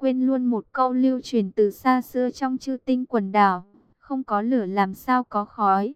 quên luôn một câu lưu truyền từ xa xưa trong chư tinh quần đảo. Không có lửa làm sao có khói.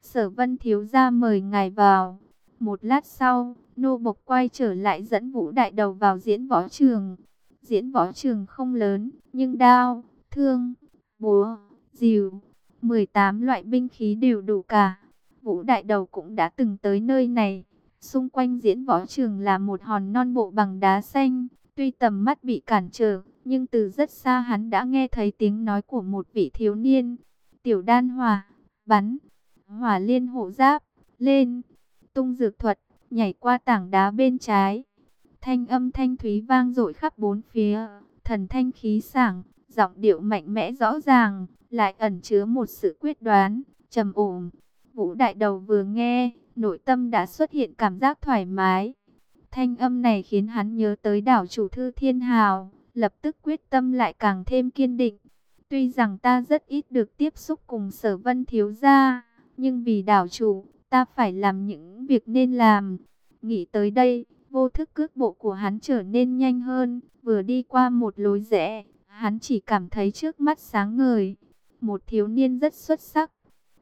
Sở vân thiếu ra mời ngài vào. Một lát sau, nô bộc quay trở lại dẫn vũ đại đầu vào diễn võ trường. Diễn võ trường không lớn, nhưng đao, thương, búa, dìu, 18 loại binh khí đều đủ cả. Vũ đại đầu cũng đã từng tới nơi này. Xung quanh diễn võ trường là một hòn non bộ bằng đá xanh. Tuy tầm mắt bị cản trở, nhưng từ rất xa hắn đã nghe thấy tiếng nói của một vị thiếu niên. Tiểu đan hòa, bắn, hỏa liên hộ giáp, lên, tung dược thuật, nhảy qua tảng đá bên trái. Thanh âm thanh thúy vang dội khắp bốn phía, thần thanh khí sảng, giọng điệu mạnh mẽ rõ ràng, lại ẩn chứa một sự quyết đoán, trầm ổn. Vũ đại đầu vừa nghe, nội tâm đã xuất hiện cảm giác thoải mái. Thanh âm này khiến hắn nhớ tới đảo chủ thư thiên hào, lập tức quyết tâm lại càng thêm kiên định. Tuy rằng ta rất ít được tiếp xúc cùng sở vân thiếu gia, nhưng vì đảo chủ, ta phải làm những việc nên làm. Nghĩ tới đây, vô thức cước bộ của hắn trở nên nhanh hơn, vừa đi qua một lối rẽ, hắn chỉ cảm thấy trước mắt sáng ngời. Một thiếu niên rất xuất sắc,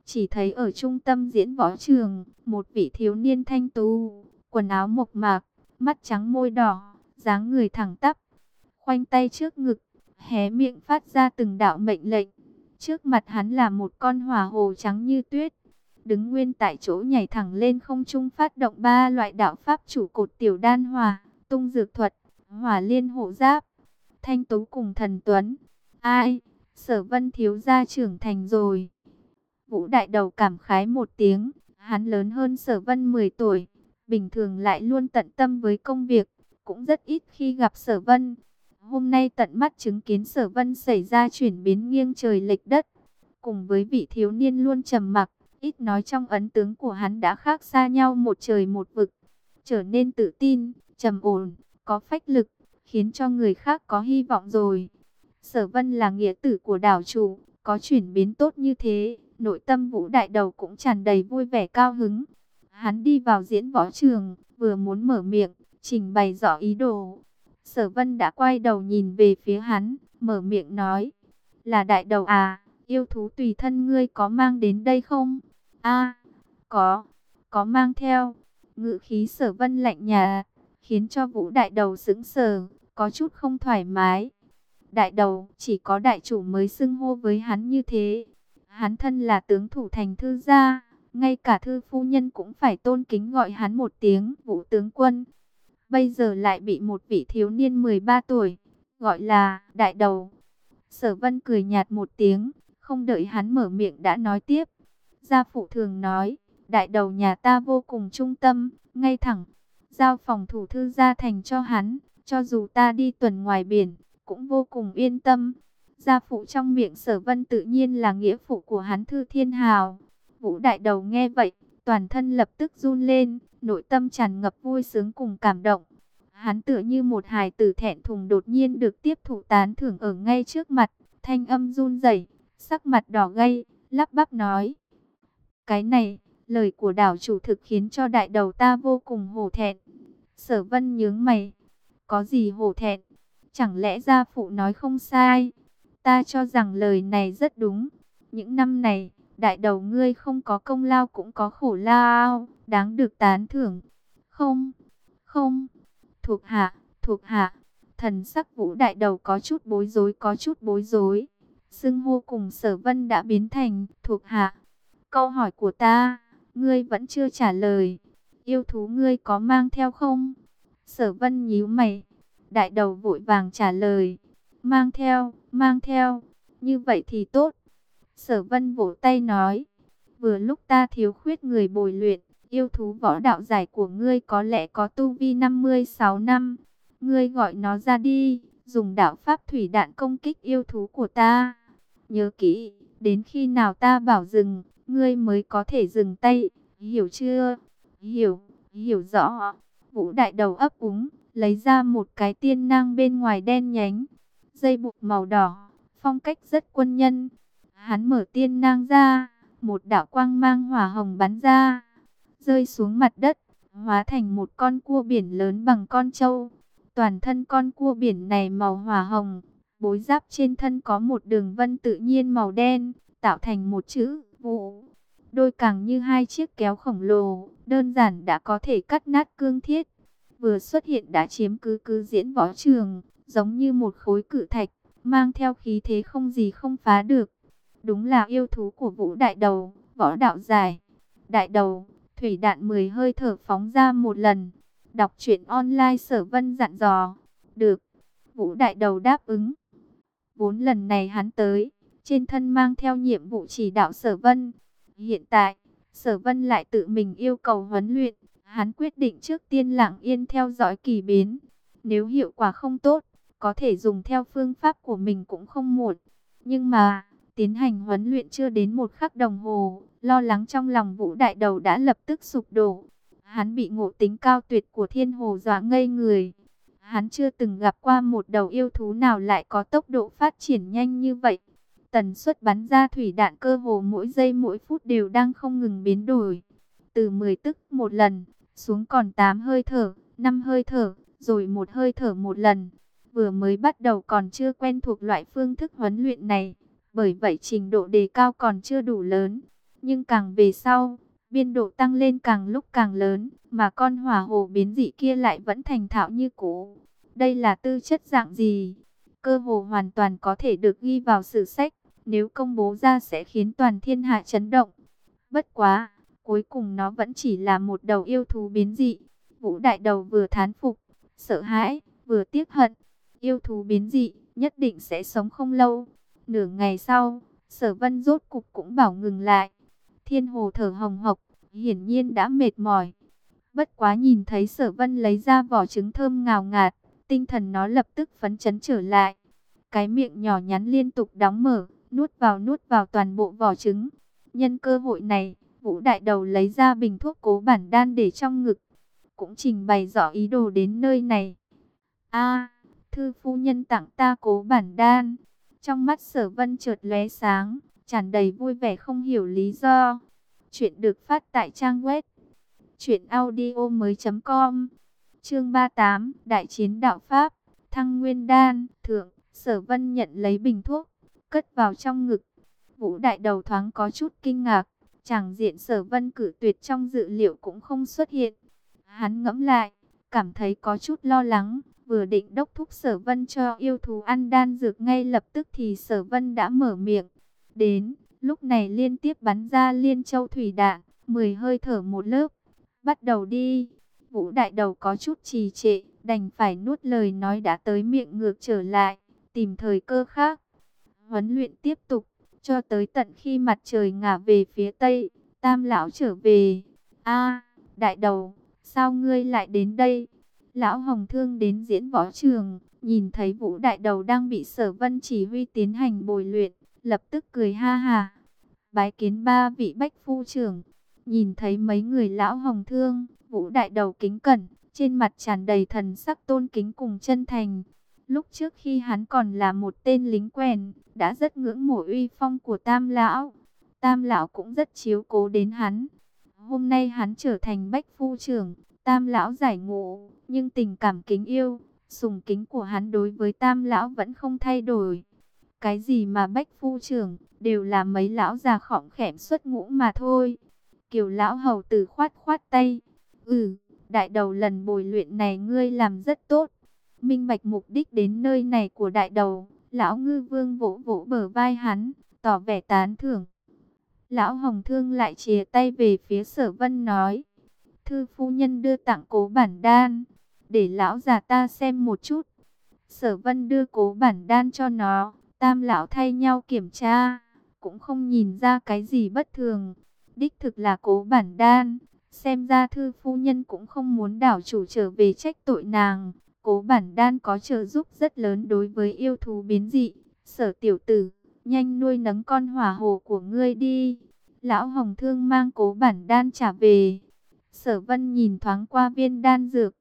chỉ thấy ở trung tâm diễn võ trường, một vị thiếu niên thanh tú, quần áo mộc mạc, mắt trắng môi đỏ, dáng người thẳng tắp, khoanh tay trước ngực, hé miệng phát ra từng đạo mệnh lệnh. Trước mặt hắn là một con hỏa hồ trắng như tuyết, đứng nguyên tại chỗ nhảy thẳng lên không trung phát động ba loại đạo pháp chủ cột tiểu đan hòa, tung dược thuật, hỏa liên hộ giáp, thanh tú cùng thần tuấn. Ai, sở vân thiếu gia trưởng thành rồi. Vũ đại đầu cảm khái một tiếng, hắn lớn hơn sở vân 10 tuổi, bình thường lại luôn tận tâm với công việc, cũng rất ít khi gặp sở vân. Hôm nay tận mắt chứng kiến sở vân xảy ra chuyển biến nghiêng trời lệch đất, cùng với vị thiếu niên luôn trầm mặc, ít nói trong ấn tướng của hắn đã khác xa nhau một trời một vực, trở nên tự tin, trầm ổn, có phách lực, khiến cho người khác có hy vọng rồi. Sở vân là nghĩa tử của đảo chủ, có chuyển biến tốt như thế, nội tâm vũ đại đầu cũng tràn đầy vui vẻ cao hứng. Hắn đi vào diễn võ trường, vừa muốn mở miệng, trình bày rõ ý đồ. Sở vân đã quay đầu nhìn về phía hắn, mở miệng nói. Là đại đầu à, yêu thú tùy thân ngươi có mang đến đây không? a có, có mang theo. Ngự khí sở vân lạnh nhà, khiến cho vũ đại đầu sững sờ, có chút không thoải mái. Đại đầu, chỉ có đại chủ mới xưng hô với hắn như thế. Hắn thân là tướng thủ thành thư gia, ngay cả thư phu nhân cũng phải tôn kính gọi hắn một tiếng vũ tướng quân. Bây giờ lại bị một vị thiếu niên 13 tuổi, gọi là đại đầu. Sở vân cười nhạt một tiếng, không đợi hắn mở miệng đã nói tiếp. Gia phụ thường nói, đại đầu nhà ta vô cùng trung tâm, ngay thẳng. Giao phòng thủ thư gia thành cho hắn, cho dù ta đi tuần ngoài biển, cũng vô cùng yên tâm. Gia phụ trong miệng sở vân tự nhiên là nghĩa phụ của hắn thư thiên hào. Vũ đại đầu nghe vậy, toàn thân lập tức run lên, nội tâm tràn ngập vui sướng cùng cảm động. Hắn tựa như một hài tử thẹn thùng đột nhiên được tiếp thụ tán thưởng ở ngay trước mặt, thanh âm run rẩy, sắc mặt đỏ gay, lắp bắp nói. Cái này, lời của đảo chủ thực khiến cho đại đầu ta vô cùng hổ thẹn. Sở vân nhướng mày, có gì hổ thẹn? Chẳng lẽ gia phụ nói không sai? Ta cho rằng lời này rất đúng. Những năm này, đại đầu ngươi không có công lao cũng có khổ lao, đáng được tán thưởng. Không, không, thuộc hạ, thuộc hạ. Thần sắc vũ đại đầu có chút bối rối, có chút bối rối. Xưng hô cùng sở vân đã biến thành thuộc hạ. Câu hỏi của ta, ngươi vẫn chưa trả lời. Yêu thú ngươi có mang theo không? Sở vân nhíu mày. Đại đầu vội vàng trả lời. Mang theo, mang theo. Như vậy thì tốt. Sở vân vỗ tay nói. Vừa lúc ta thiếu khuyết người bồi luyện. Yêu thú võ đạo giải của ngươi có lẽ có tu vi 56 năm. Ngươi gọi nó ra đi. Dùng đạo pháp thủy đạn công kích yêu thú của ta. Nhớ kỹ, đến khi nào ta bảo dừng, ngươi mới có thể dừng tay. Hiểu chưa? Hiểu, hiểu rõ. Vũ đại đầu ấp úng, lấy ra một cái tiên nang bên ngoài đen nhánh. Dây buộc màu đỏ, phong cách rất quân nhân. Hắn mở tiên nang ra, một đạo quang mang hỏa hồng bắn ra, rơi xuống mặt đất, hóa thành một con cua biển lớn bằng con trâu. Toàn thân con cua biển này màu hỏa hồng, Bối giáp trên thân có một đường vân tự nhiên màu đen, tạo thành một chữ vũ. Đôi càng như hai chiếc kéo khổng lồ, đơn giản đã có thể cắt nát cương thiết. Vừa xuất hiện đã chiếm cứ cứ diễn võ trường, giống như một khối cự thạch, mang theo khí thế không gì không phá được. Đúng là yêu thú của vũ đại đầu, võ đạo dài. Đại đầu, thủy đạn 10 hơi thở phóng ra một lần. Đọc truyện online sở vân dặn dò. Được. Vũ đại đầu đáp ứng. Vốn lần này hắn tới, trên thân mang theo nhiệm vụ chỉ đạo sở vân. Hiện tại, sở vân lại tự mình yêu cầu huấn luyện. Hắn quyết định trước tiên lặng yên theo dõi kỳ biến. Nếu hiệu quả không tốt, có thể dùng theo phương pháp của mình cũng không muộn. Nhưng mà, tiến hành huấn luyện chưa đến một khắc đồng hồ, lo lắng trong lòng vũ đại đầu đã lập tức sụp đổ. Hắn bị ngộ tính cao tuyệt của thiên hồ dọa ngây người. Hắn chưa từng gặp qua một đầu yêu thú nào lại có tốc độ phát triển nhanh như vậy. Tần suất bắn ra thủy đạn cơ hồ mỗi giây mỗi phút đều đang không ngừng biến đổi. Từ 10 tức một lần, xuống còn 8 hơi thở, 5 hơi thở, rồi một hơi thở một lần. Vừa mới bắt đầu còn chưa quen thuộc loại phương thức huấn luyện này, bởi vậy trình độ đề cao còn chưa đủ lớn. Nhưng càng về sau, biên độ tăng lên càng lúc càng lớn, mà con hỏa hồ biến dị kia lại vẫn thành thạo như cũ. Đây là tư chất dạng gì? Cơ hồ hoàn toàn có thể được ghi vào sử sách, nếu công bố ra sẽ khiến toàn thiên hạ chấn động. Bất quá, cuối cùng nó vẫn chỉ là một đầu yêu thú biến dị. Vũ đại đầu vừa thán phục, sợ hãi, vừa tiếc hận. Yêu thú biến dị, nhất định sẽ sống không lâu. Nửa ngày sau, sở vân rốt cục cũng bảo ngừng lại. Thiên hồ thở hồng hộc, hiển nhiên đã mệt mỏi. Bất quá nhìn thấy sở vân lấy ra vỏ trứng thơm ngào ngạt, tinh thần nó lập tức phấn chấn trở lại. Cái miệng nhỏ nhắn liên tục đóng mở, nuốt vào nuốt vào toàn bộ vỏ trứng. Nhân cơ hội này, Vũ Đại Đầu lấy ra bình thuốc cố bản đan để trong ngực. Cũng trình bày rõ ý đồ đến nơi này. a thư phu nhân tặng ta cố bản đan. Trong mắt sở vân chợt lóe sáng, tràn đầy vui vẻ không hiểu lý do. Chuyện được phát tại trang web truyệnaudiomoi.com. Chương 38, Đại chiến đạo pháp, Thăng Nguyên đan, thượng, Sở Vân nhận lấy bình thuốc, cất vào trong ngực. Vũ Đại Đầu thoáng có chút kinh ngạc, chẳng diện Sở Vân cử tuyệt trong dự liệu cũng không xuất hiện. Hắn ngẫm lại, cảm thấy có chút lo lắng, vừa định đốc thúc Sở Vân cho yêu thú ăn đan dược ngay lập tức thì Sở Vân đã mở miệng. Đến, lúc này liên tiếp bắn ra liên châu thủy đạn, 10 hơi thở một lớp. Bắt đầu đi. Vũ đại đầu có chút trì trệ, đành phải nuốt lời nói đã tới miệng ngược trở lại, tìm thời cơ khác. Huấn luyện tiếp tục, cho tới tận khi mặt trời ngả về phía tây, tam lão trở về. a đại đầu, sao ngươi lại đến đây? Lão Hồng Thương đến diễn võ trường, nhìn thấy Vũ Đại Đầu đang bị Sở Vân chỉ huy tiến hành bồi luyện, lập tức cười ha ha. Bái kiến ba vị bách phu trưởng, nhìn thấy mấy người lão Hồng Thương, Vũ Đại Đầu kính cẩn, trên mặt tràn đầy thần sắc tôn kính cùng chân thành. Lúc trước khi hắn còn là một tên lính quèn, đã rất ngưỡng mộ uy phong của Tam Lão. Tam Lão cũng rất chiếu cố đến hắn. Hôm nay hắn trở thành bách phu trưởng, Tam Lão giải ngộ, nhưng tình cảm kính yêu, sùng kính của hắn đối với Tam Lão vẫn không thay đổi. Cái gì mà bách phu trưởng, đều là mấy lão già khỏng khẽm xuất ngũ mà thôi. Kiều Lão hầu tử khoát khoát tay. Ừ, đại đầu lần bồi luyện này ngươi làm rất tốt. Minh bạch mục đích đến nơi này của đại đầu, lão ngư vương vỗ vỗ bờ vai hắn, tỏ vẻ tán thưởng. Lão Hồng Thương lại chìa tay về phía sở vân nói. Thư phu nhân đưa tặng cố bản đan, để lão già ta xem một chút. Sở vân đưa cố bản đan cho nó, tam lão thay nhau kiểm tra, cũng không nhìn ra cái gì bất thường. Đích thực là cố bản đan, xem ra thư phu nhân cũng không muốn đảo chủ trở về trách tội nàng. Cố bản đan có trợ giúp rất lớn đối với yêu thú biến dị. Sở tiểu tử, nhanh nuôi nấng con hỏa hồ của ngươi đi. Lão Hồng Thương mang cố bản đan trả về. Sở vân nhìn thoáng qua viên đan dược.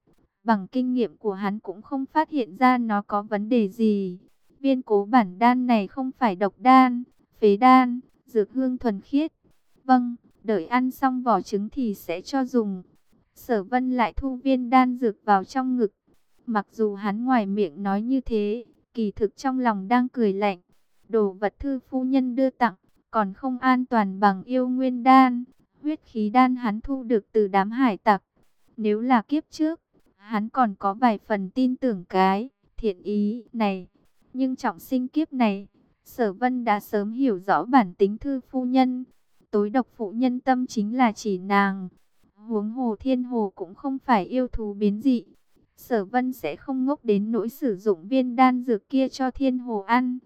Bằng kinh nghiệm của hắn cũng không phát hiện ra nó có vấn đề gì. Viên cố bản đan này không phải độc đan, phế đan, dược hương thuần khiết. Vâng, đợi ăn xong vỏ trứng thì sẽ cho dùng. Sở vân lại thu viên đan dược vào trong ngực. Mặc dù hắn ngoài miệng nói như thế, kỳ thực trong lòng đang cười lạnh. Đồ vật thư phu nhân đưa tặng, còn không an toàn bằng yêu nguyên đan. Huyết khí đan hắn thu được từ đám hải tặc. Nếu là kiếp trước, hắn còn có vài phần tin tưởng cái thiện ý này. Nhưng trọng sinh kiếp này, sở vân đã sớm hiểu rõ bản tính thư phu nhân. Tối độc phụ nhân tâm chính là chỉ nàng. Huống hồ thiên hồ cũng không phải yêu thú biến dị. Sở vân sẽ không ngốc đến nỗi sử dụng viên đan dược kia cho thiên hồ ăn.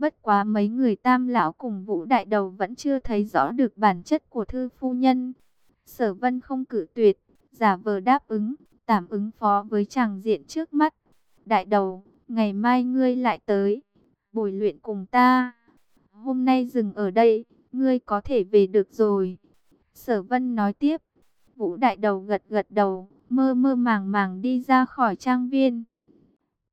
Bất quá mấy người tam lão cùng vũ đại đầu vẫn chưa thấy rõ được bản chất của thư phu nhân. Sở vân không cử tuyệt, giả vờ đáp ứng, tạm ứng phó với chàng diện trước mắt. Đại đầu, ngày mai ngươi lại tới, bồi luyện cùng ta. Hôm nay dừng ở đây, ngươi có thể về được rồi. Sở vân nói tiếp, vũ đại đầu gật gật đầu, mơ mơ màng màng đi ra khỏi trang viên.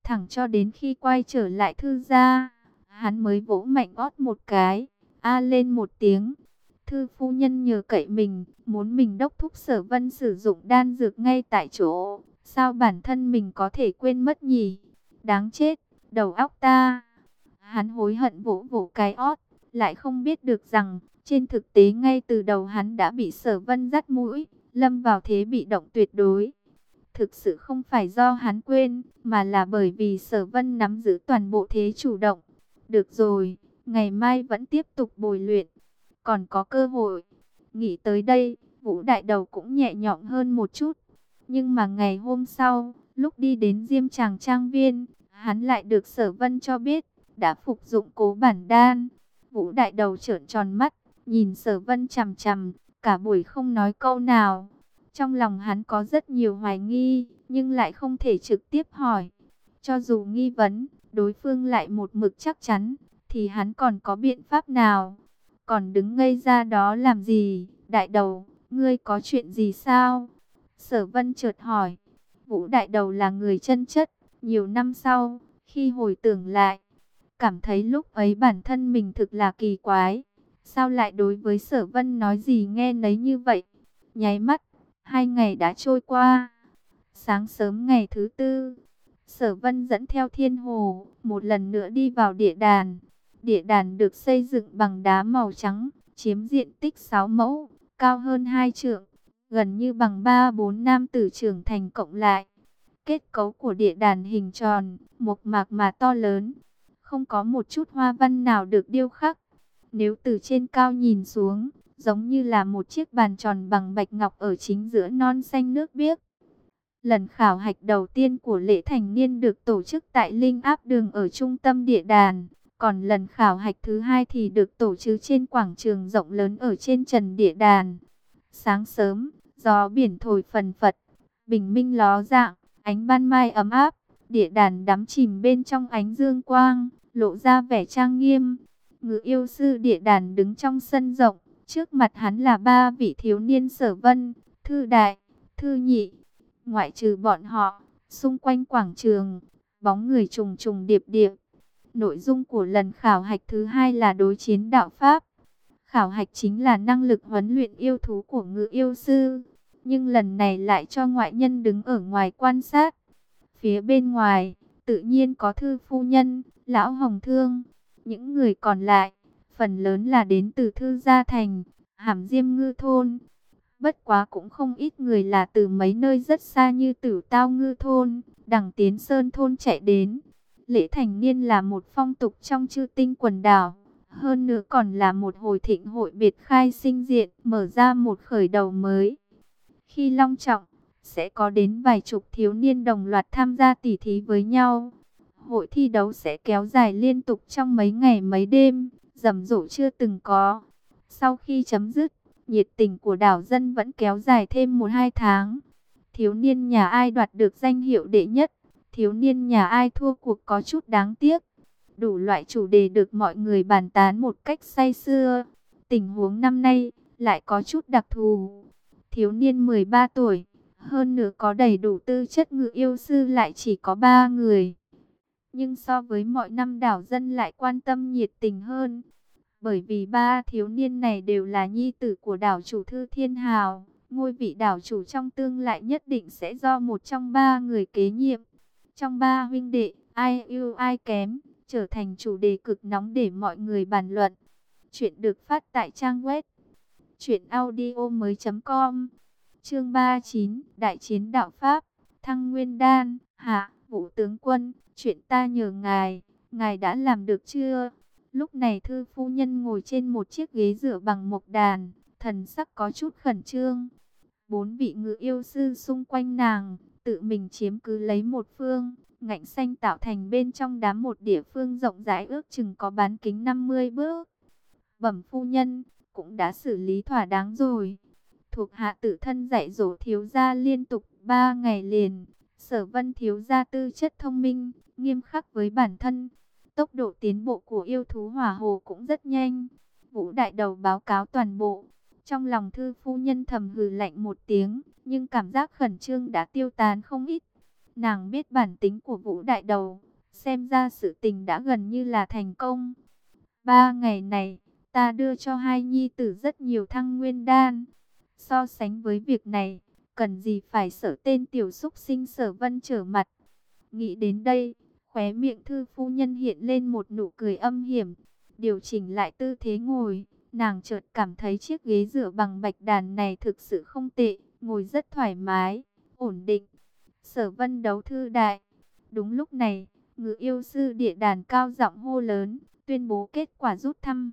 Thẳng cho đến khi quay trở lại thư gia, hắn mới vỗ mạnh ót một cái, a lên một tiếng. Thư phu nhân nhờ cậy mình, muốn mình đốc thúc sở vân sử dụng đan dược ngay tại chỗ. Sao bản thân mình có thể quên mất nhỉ? Đáng chết, đầu óc ta. Hắn hối hận vỗ vỗ cái ót, lại không biết được rằng, trên thực tế ngay từ đầu hắn đã bị sở vân dắt mũi, lâm vào thế bị động tuyệt đối. Thực sự không phải do hắn quên, mà là bởi vì sở vân nắm giữ toàn bộ thế chủ động. Được rồi, ngày mai vẫn tiếp tục bồi luyện, còn có cơ hội. Nghĩ tới đây, Vũ Đại Đầu cũng nhẹ nhõm hơn một chút. Nhưng mà ngày hôm sau, lúc đi đến Diêm Tràng Trang Viên, hắn lại được Sở Vân cho biết, đã phục dụng cố bản đan. Vũ Đại Đầu trợn tròn mắt, nhìn Sở Vân chằm chằm, cả buổi không nói câu nào. Trong lòng hắn có rất nhiều hoài nghi, nhưng lại không thể trực tiếp hỏi. Cho dù nghi vấn, đối phương lại một mực chắc chắn, thì hắn còn có biện pháp nào? Còn đứng ngây ra đó làm gì? Đại đầu, ngươi có chuyện gì sao? Sở vân chợt hỏi. Vũ đại đầu là người chân chất, nhiều năm sau, khi hồi tưởng lại, cảm thấy lúc ấy bản thân mình thực là kỳ quái. Sao lại đối với sở vân nói gì nghe nấy như vậy? Nháy mắt, hai ngày đã trôi qua. Sáng sớm ngày thứ tư, sở vân dẫn theo thiên hồ, một lần nữa đi vào địa đàn. Địa đàn được xây dựng bằng đá màu trắng, chiếm diện tích 6 mẫu, cao hơn 2 trượng, gần như bằng 3-4 nam tử trưởng thành cộng lại. Kết cấu của địa đàn hình tròn, một mạc mà to lớn, không có một chút hoa văn nào được điêu khắc. Nếu từ trên cao nhìn xuống, giống như là một chiếc bàn tròn bằng bạch ngọc ở chính giữa non xanh nước biếc. Lần khảo hạch đầu tiên của lễ thành niên được tổ chức tại Linh Áp Đường ở trung tâm địa đàn. Còn lần khảo hạch thứ hai thì được tổ chức trên quảng trường rộng lớn ở trên trần địa đàn. Sáng sớm, gió biển thổi phần phật, bình minh ló dạng, ánh ban mai ấm áp, địa đàn đắm chìm bên trong ánh dương quang, lộ ra vẻ trang nghiêm. Ngự yêu sư địa đàn đứng trong sân rộng, trước mặt hắn là ba vị thiếu niên sở vân, thư đại, thư nhị. Ngoại trừ bọn họ, xung quanh quảng trường, bóng người trùng trùng điệp điệp. Nội dung của lần khảo hạch thứ hai là đối chiến đạo Pháp. Khảo hạch chính là năng lực huấn luyện yêu thú của ngự yêu sư. Nhưng lần này lại cho ngoại nhân đứng ở ngoài quan sát. Phía bên ngoài, tự nhiên có thư phu nhân, lão hồng thương. Những người còn lại, phần lớn là đến từ thư gia thành, hàm diêm ngư thôn. Bất quá cũng không ít người là từ mấy nơi rất xa như tử tao ngư thôn, đằng tiến sơn thôn chạy đến. Lễ thành niên là một phong tục trong chư tinh quần đảo. Hơn nữa còn là một hồi thịnh hội biệt khai sinh diện, mở ra một khởi đầu mới. Khi long trọng, sẽ có đến vài chục thiếu niên đồng loạt tham gia tỉ thí với nhau. Hội thi đấu sẽ kéo dài liên tục trong mấy ngày mấy đêm, rầm rộ chưa từng có. Sau khi chấm dứt, nhiệt tình của đảo dân vẫn kéo dài thêm một hai tháng. Thiếu niên nhà ai đoạt được danh hiệu đệ nhất, thiếu niên nhà ai thua cuộc có chút đáng tiếc. Đủ loại chủ đề được mọi người bàn tán một cách say sưa. Tình huống năm nay lại có chút đặc thù. Thiếu niên 13 tuổi, hơn nữa có đầy đủ tư chất ngự yêu sư lại chỉ có 3 người. Nhưng so với mọi năm đảo dân lại quan tâm nhiệt tình hơn. Bởi vì ba thiếu niên này đều là nhi tử của đảo chủ Thư Thiên Hào. Ngôi vị đảo chủ trong tương lại nhất định sẽ do một trong ba người kế nhiệm. Trong ba huynh đệ, ai ưu ai kém, trở thành chủ đề cực nóng để mọi người bàn luận. Chuyện được phát tại trang web truyệnaudiomoi.com. Chương 39, Đại chiến đạo pháp, Thăng Nguyên Đan, hạ, Vũ tướng quân, chuyện ta nhờ ngài, ngài đã làm được chưa? Lúc này thư phu nhân ngồi trên một chiếc ghế dựa bằng mộc đàn, thần sắc có chút khẩn trương. Bốn vị ngự yêu sư xung quanh nàng, tự mình chiếm cứ lấy một phương, ngạnh xanh tạo thành bên trong đám một địa phương rộng rãi ước chừng có bán kính 50 bước. Bẩm phu nhân, cũng đã xử lý thỏa đáng rồi. Thuộc hạ tự thân dạy dỗ thiếu gia liên tục 3 ngày liền. Sở vân thiếu gia tư chất thông minh, nghiêm khắc với bản thân. Tốc độ tiến bộ của yêu thú hỏa hồ cũng rất nhanh. Vũ đại đầu báo cáo toàn bộ. Trong lòng thư phu nhân thầm hừ lạnh một tiếng, nhưng cảm giác khẩn trương đã tiêu tán không ít. Nàng biết bản tính của Vũ đại đầu, xem ra sự tình đã gần như là thành công. Ba ngày này, ta đưa cho hai nhi tử rất nhiều thăng nguyên đan. So sánh với việc này, cần gì phải sở tên tiểu xúc sinh sở vân trở mặt. Nghĩ đến đây, khóe miệng thư phu nhân hiện lên một nụ cười âm hiểm, điều chỉnh lại tư thế ngồi. Nàng chợt cảm thấy chiếc ghế dựa bằng bạch đàn này thực sự không tệ, ngồi rất thoải mái, ổn định. Sở vân đấu thư đại. Đúng lúc này, ngự yêu sư địa đàn cao giọng hô lớn, tuyên bố kết quả rút thăm.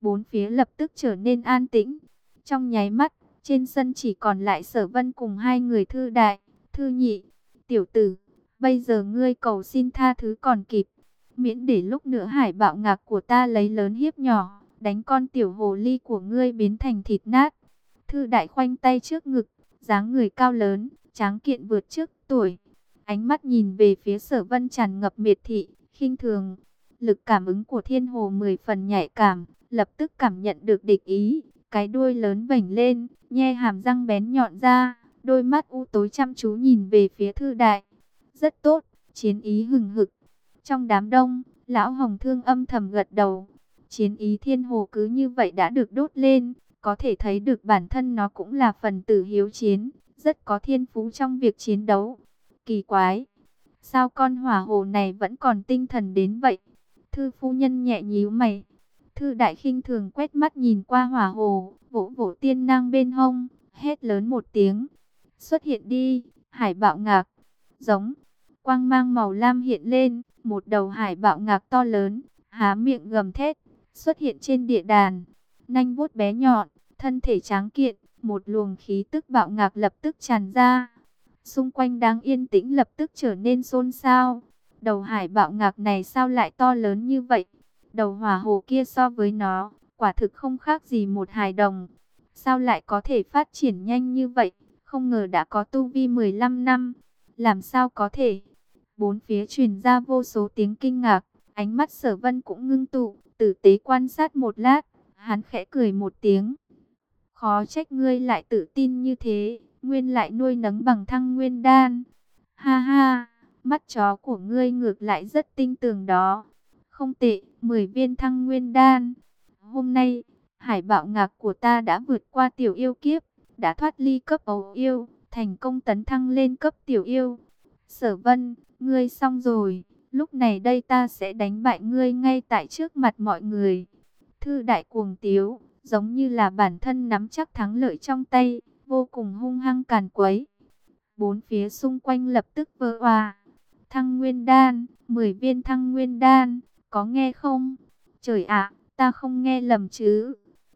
Bốn phía lập tức trở nên an tĩnh. Trong nháy mắt, trên sân chỉ còn lại sở vân cùng hai người thư đại, thư nhị, tiểu tử. Bây giờ ngươi cầu xin tha thứ còn kịp. Miễn để lúc nữa hải bạo ngạc của ta lấy lớn hiếp nhỏ, đánh con tiểu hồ ly của ngươi biến thành thịt nát. Thư đại khoanh tay trước ngực, dáng người cao lớn, tráng kiện vượt trước tuổi. Ánh mắt nhìn về phía sở vân tràn ngập miệt thị, khinh thường. Lực cảm ứng của thiên hồ mười phần nhạy cảm, lập tức cảm nhận được địch ý. Cái đuôi lớn vảnh lên, nhe hàm răng bén nhọn ra, đôi mắt u tối chăm chú nhìn về phía thư đại. Rất tốt, chiến ý hừng hực. Trong đám đông, lão hồng thương âm thầm gật đầu. Chiến ý thiên hồ cứ như vậy đã được đốt lên, có thể thấy được bản thân nó cũng là phần tử hiếu chiến, rất có thiên phú trong việc chiến đấu. Kỳ quái, sao con hỏa hồ này vẫn còn tinh thần đến vậy? Thư phu nhân nhẹ nhíu mày. Thư đại khinh thường quét mắt nhìn qua hỏa hồ, vỗ vỗ tiên năng bên hông, hét lớn một tiếng. Xuất hiện đi, hải bạo ngạc. Giống, quang mang màu lam hiện lên, một đầu hải bạo ngạc to lớn, há miệng gầm thét, xuất hiện trên địa đàn. Nanh vuốt bé nhọn, thân thể tráng kiện, một luồng khí tức bạo ngạc lập tức tràn ra. Xung quanh đang yên tĩnh lập tức trở nên xôn xao. Đầu hải bạo ngạc này sao lại to lớn như vậy? Đầu hỏa hồ kia so với nó, quả thực không khác gì một hài đồng. Sao lại có thể phát triển nhanh như vậy? Không ngờ đã có tu vi 15 năm. Làm sao có thể? Bốn phía truyền ra vô số tiếng kinh ngạc. Ánh mắt sở vân cũng ngưng tụ, tử tế quan sát một lát. Hắn khẽ cười một tiếng. Khó trách ngươi lại tự tin như thế, nguyên lại nuôi nấng bằng thăng nguyên đan. Ha ha, mắt chó của ngươi ngược lại rất tinh tường đó. Không tệ, 10 viên thăng nguyên đan. Hôm nay, hải bạo ngạc của ta đã vượt qua tiểu yêu kiếp, đã thoát ly cấp ấu yêu, thành công tấn thăng lên cấp tiểu yêu. Sở vân, ngươi xong rồi, lúc này đây ta sẽ đánh bại ngươi ngay tại trước mặt mọi người. Thư đại cuồng tiếu, giống như là bản thân nắm chắc thắng lợi trong tay, vô cùng hung hăng càn quấy. Bốn phía xung quanh lập tức vỡ hòa. Thăng nguyên đan, 10 viên thăng nguyên đan, có nghe không? Trời ạ, ta không nghe lầm chứ.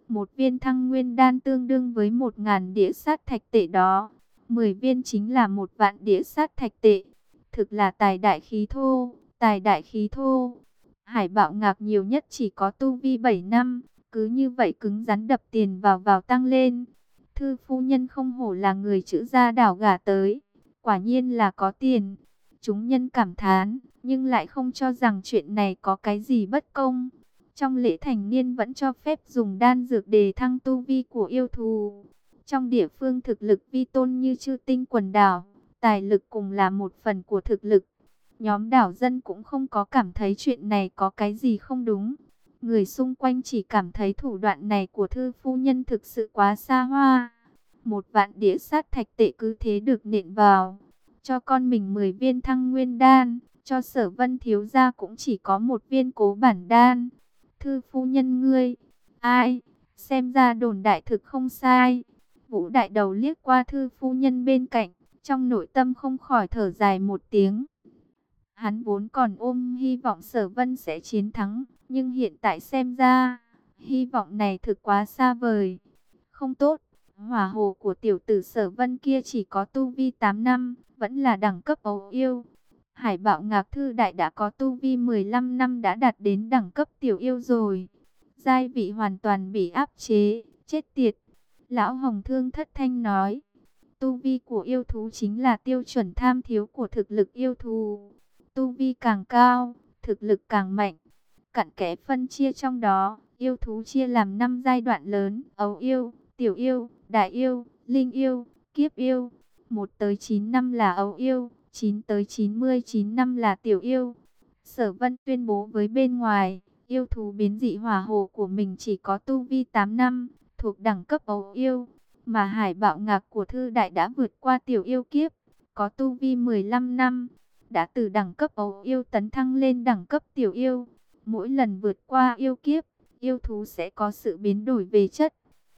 Một viên thăng nguyên đan tương đương với một ngàn đĩa sát thạch tệ đó. 10 viên chính là một vạn đĩa sát thạch tệ. Thực là tài đại khí thô, tài đại khí thô. Hải bạo ngạc nhiều nhất chỉ có tu vi 7 năm, cứ như vậy cứng rắn đập tiền vào vào tăng lên. Thư phu nhân không hổ là người chữ gia đảo gả tới. Quả nhiên là có tiền. Chúng nhân cảm thán, nhưng lại không cho rằng chuyện này có cái gì bất công. Trong lễ thành niên vẫn cho phép dùng đan dược để thăng tu vi của yêu thù. Trong địa phương thực lực vi tôn như chư tinh quần đảo, tài lực cùng là một phần của thực lực. Nhóm đảo dân cũng không có cảm thấy chuyện này có cái gì không đúng. Người xung quanh chỉ cảm thấy thủ đoạn này của thư phu nhân thực sự quá xa hoa. Một vạn đĩa sát thạch tệ cứ thế được nện vào. Cho con mình 10 viên thăng nguyên đan, cho sở vân thiếu gia cũng chỉ có một viên cố bản đan. Thư phu nhân ngươi, ai, xem ra đồn đại thực không sai. Vũ đại đầu liếc qua thư phu nhân bên cạnh, trong nội tâm không khỏi thở dài một tiếng. Hắn vốn còn ôm hy vọng sở vân sẽ chiến thắng, nhưng hiện tại xem ra, hy vọng này thực quá xa vời. Không tốt, hỏa hồ của tiểu tử sở vân kia chỉ có tu vi 8 năm, vẫn là đẳng cấp ấu yêu. Hải bạo ngạc thư đại đã có tu vi 15 năm đã đạt đến đẳng cấp tiểu yêu rồi. Giai vị hoàn toàn bị áp chế, chết tiệt. Lão Hồng Thương thất thanh nói. Tu vi của yêu thú chính là tiêu chuẩn tham thiếu của thực lực yêu thú. Tu vi càng cao, thực lực càng mạnh. Cặn kẽ phân chia trong đó, yêu thú chia làm 5 giai đoạn lớn, ấu yêu, tiểu yêu, đại yêu, linh yêu, kiếp yêu. 1 tới 9 năm là ấu yêu, 9 tới 99 năm là tiểu yêu. Sở Vân tuyên bố với bên ngoài, yêu thú biến dị hỏa hồ của mình chỉ có tu vi 8 năm, thuộc đẳng cấp ấu yêu, mà hải bạo ngạc của thư đại đã vượt qua tiểu yêu kiếp, có tu vi 15 năm, đã từ đẳng cấp ấu yêu tấn thăng lên đẳng cấp tiểu yêu. Mỗi lần vượt qua yêu kiếp, yêu thú sẽ có sự biến đổi về chất.